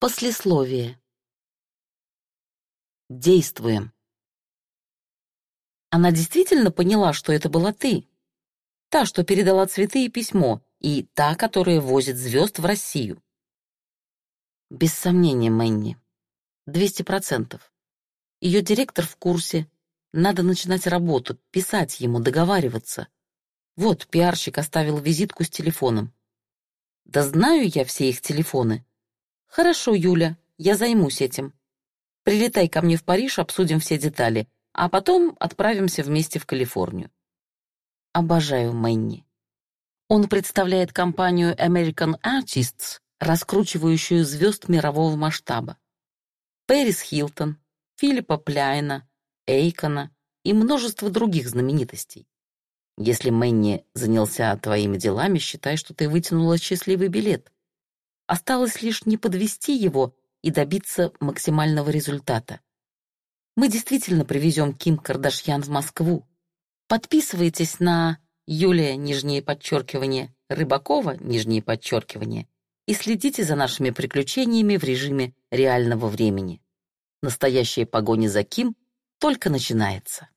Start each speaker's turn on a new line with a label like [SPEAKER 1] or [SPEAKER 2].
[SPEAKER 1] Послесловие. Действуем. Она действительно поняла, что это была ты. Та, что передала цветы и письмо, и та, которая возит звезд в Россию. Без сомнения, Мэнни. Двести процентов. Ее директор в курсе. Надо начинать работу, писать ему, договариваться. Вот, пиарщик оставил визитку с телефоном. Да знаю я все их телефоны. Хорошо, Юля, я займусь этим. Прилетай ко мне в Париж, обсудим все детали, а потом отправимся вместе в Калифорнию. Обожаю Мэнни. Он представляет компанию American Artists, раскручивающую звезд мирового масштаба. Пэрис Хилтон, Филиппа Пляйна, Эйкона и множество других знаменитостей. Если Мэнни занялся твоими делами, считай, что ты вытянула счастливый билет. Осталось лишь не подвести его и добиться максимального результата. Мы действительно привезем Ким Кардашьян в Москву. Подписывайтесь на Юлия, нижнее подчеркивание, Рыбакова, нижнее подчеркивание, и следите за нашими приключениями в режиме реального времени. Настоящая погоня за Ким только начинается.